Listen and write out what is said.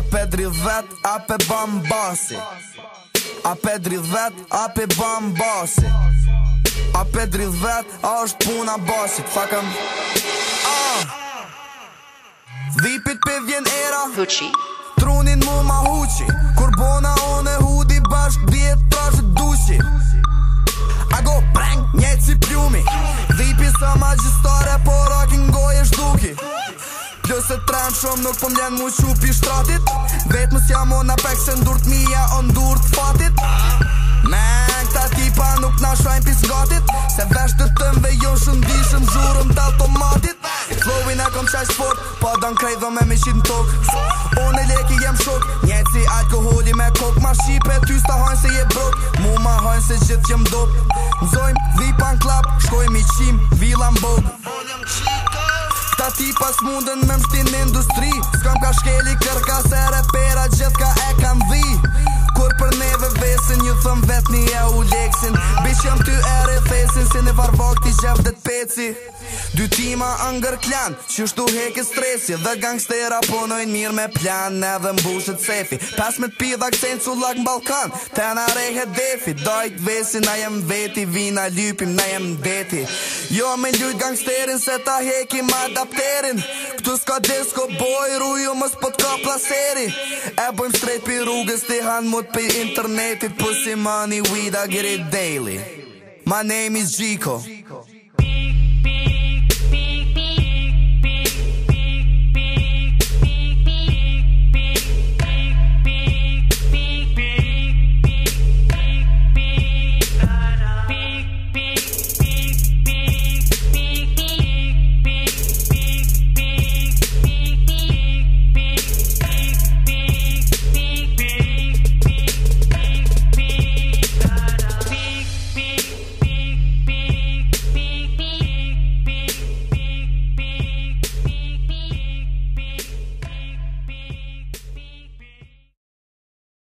Ape drith vet, ape bam basi Ape drith vet, ape bam basi Ape drith vet, a është puna basi Fakam Dhipit për vjen era Fuqi Trunin mu ma huqi Kur bona one hudi bashk di ban shumë nuk pëmlen po mu shupi shtratit Vetë mës jam o në se ndur të mija o ndur të fatit Men, këta tipa nuk na shrajnë pis gatit Se vesh të të mve jo shumë di zhurëm të automatit Flowin e kom qaj sport, pa po dan krej dhe me me shit në tok On e leki jem shok, njetë si alkoholi me kok Ma shqipe ty s'ta hajnë se je brok, mu ma hajnë se gjithë jem dop Nëzojmë, vipa në klap, shkojmë i qim, vila në bok jem qim Ta ti pas mundën me mështin në industri S'kam ka shkeli kërka se repera gjithka e kam vi Kur për neve fesin Ju thëm vet një e u leksin Bish jam ty e fesin Si në varvok ti gjep dhe t'peci Dy tima angër klan Që shtu heke stresi Dhe gangstera punojnë mirë me plan Edhe mbushet sefi Pas me t'pi dhe akcen lak në balkan Te na rehet defi Dojt vesi na jem veti Vina lypim na jem deti Jo me ljujt gangsterin Se ta heki ma adapterin Këtu s'ka disco boy Ruju mës pot ka plaseri E bojmë strejt pi rrugës Ti han mut pi internetit pussy, money, weed, I get it daily. My name is Jico.